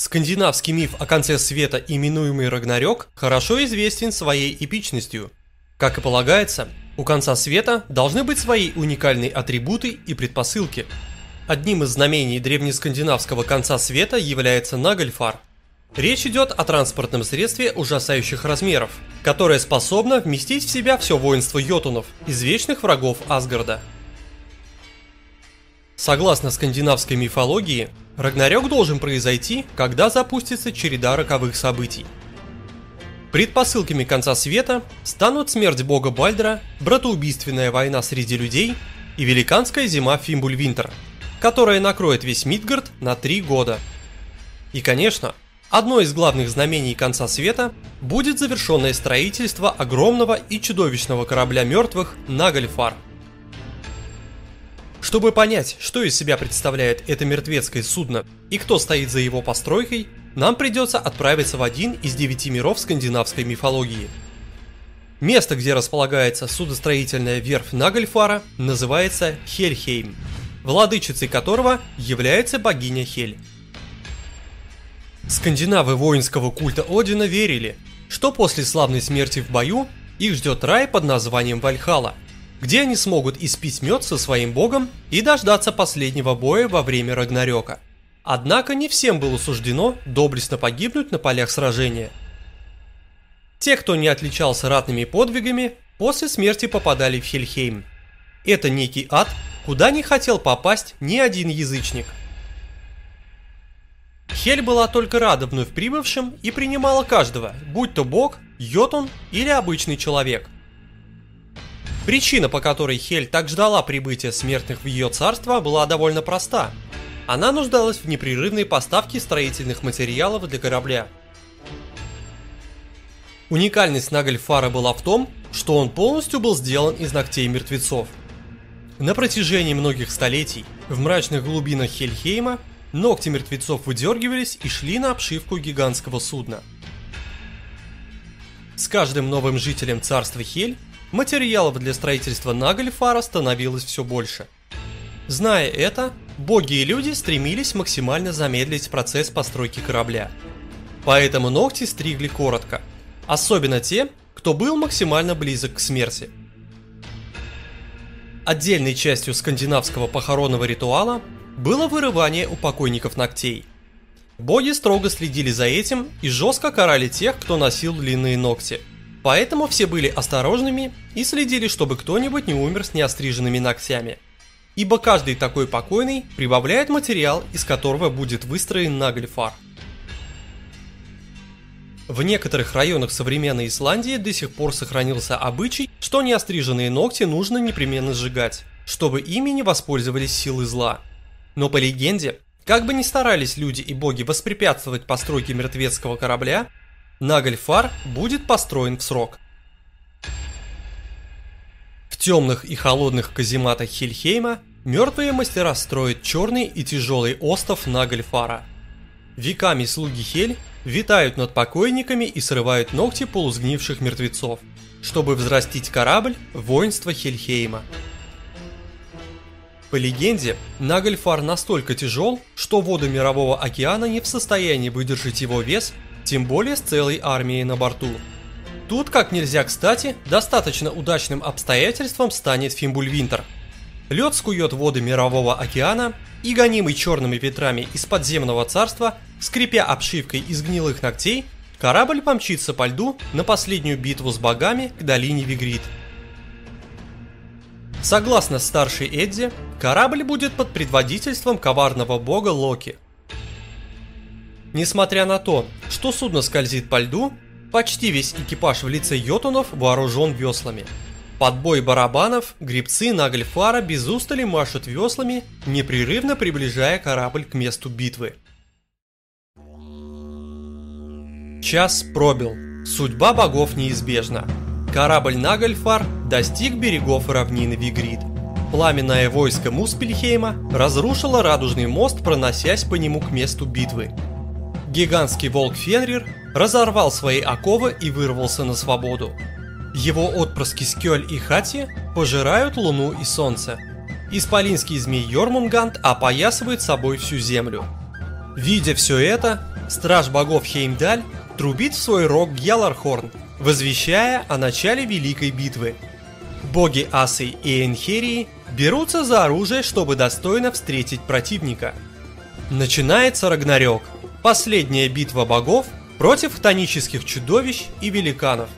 Скандинавский миф о конце света, именуемый Рагнарёк, хорошо известен своей эпичностью. Как и полагается, у конца света должны быть свои уникальные атрибуты и предпосылки. Одним из знамений древнескандинавского конца света является Нагальфар. Речь идет о транспортном средстве ужасающих размеров, которое способно вместить в себя все воинство йотунов, извечных врагов Асгарда. Согласно скандинавской мифологии, Рагнарёк должен произойти, когда запустится череда роковых событий. Предпосылками конца света станут смерть бога Бальдра, братоубийственная война среди людей и великанская зима Фимбульвинтер, которая накроет весь Мидгард на три года. И, конечно, одно из главных знамений конца света будет завершенное строительство огромного и чудовищного корабля мертвых Нагальфар – чтобы понять, что из себя представляет это мертвецкое судно и кто стоит за его постройкой, нам придется отправиться в один из девяти миров скандинавской мифологии. Место, где располагается судостроительная верфь Нагальфара, называется Хельхейм, владычицей которого является богиня Хель. Скандинавы воинского культа Одина верили, что после славной смерти в бою их ждет рай под названием Вальхала – где они смогут испить мед со своим богом и дождаться последнего боя во время Рагнарёка. Однако не всем было суждено доблестно погибнуть на полях сражения. Те, кто не отличался ратными подвигами, после смерти попадали в Хельхейм. Это некий ад, куда не хотел попасть ни один язычник. Хель была только рада вновь прибывшим и принимала каждого, будь то бог, йотун или обычный человек – Причина, по которой Хель так ждала прибытия смертных в ее царство, была довольно проста. Она нуждалась в непрерывной поставке строительных материалов для корабля. Уникальность Нагальфара была в том, что он полностью был сделан из ногтей мертвецов. На протяжении многих столетий в мрачных глубинах Хельхейма ногти мертвецов выдергивались и шли на обшивку гигантского судна. С каждым новым жителем царства Хель Материалов для строительства Нагальфара становилось все больше. Зная это, боги и люди стремились максимально замедлить процесс постройки корабля. Поэтому ногти стригли коротко, особенно те, кто был максимально близок к смерти. Отдельной частью скандинавского похоронного ритуала было вырывание у покойников ногтей. Боги строго следили за этим и жестко карали тех, кто носил длинные ногти – Поэтому все были осторожными и следили, чтобы кто-нибудь не умер с неостриженными ногтями. Ибо каждый такой покойный прибавляет материал, из которого будет выстроен наглифар. В некоторых районах современной Исландии до сих пор сохранился обычай, что неостриженные ногти нужно непременно сжигать, чтобы ими не воспользовались силы зла. Но по легенде, как бы ни старались люди и боги воспрепятствовать постройке мертвецкого корабля, Нагальфар будет построен в срок. В темных и холодных казематах Хильхейма мертвые мастера строят черный и тяжелый остов Нагальфара. Веками слуги Хель витают над покойниками и срывают ногти полусгнивших мертвецов, чтобы взрастить корабль воинства Хельхейма. По легенде, Нагальфар настолько тяжел, что воды Мирового океана не в состоянии выдержать его вес тем более с целой армией на борту. Тут, как нельзя кстати, достаточно удачным обстоятельством станет Фимбульвинтер. Лед скует воды Мирового океана, и гонимый черными ветрами из подземного царства, скрипя обшивкой из гнилых ногтей, корабль помчится по льду на последнюю битву с богами к долине Вигрид. Согласно старшей Эдди, корабль будет под предводительством коварного бога Локи – Несмотря на то, что судно скользит по льду, почти весь экипаж в лице йотунов вооружен веслами. Под бой барабанов грибцы Нагльфара без устали машут веслами, непрерывно приближая корабль к месту битвы. Час пробил. Судьба богов неизбежна. Корабль Нагальфар достиг берегов равнины Вигрид. Пламенное войско Муспельхейма разрушило радужный мост, проносясь по нему к месту битвы. Гигантский волк Фенрир разорвал свои оковы и вырвался на свободу. Его отпрыски Скёль и Хати пожирают луну и солнце. Исполинский змей Йормунгант опоясывает собой всю землю. Видя все это, страж богов Хеймдаль трубит в свой рог Гьялархорн, возвещая о начале Великой Битвы. Боги Асы и Энхерии берутся за оружие, чтобы достойно встретить противника. Начинается Рагнарёк, последняя битва богов против хтонических чудовищ и великанов.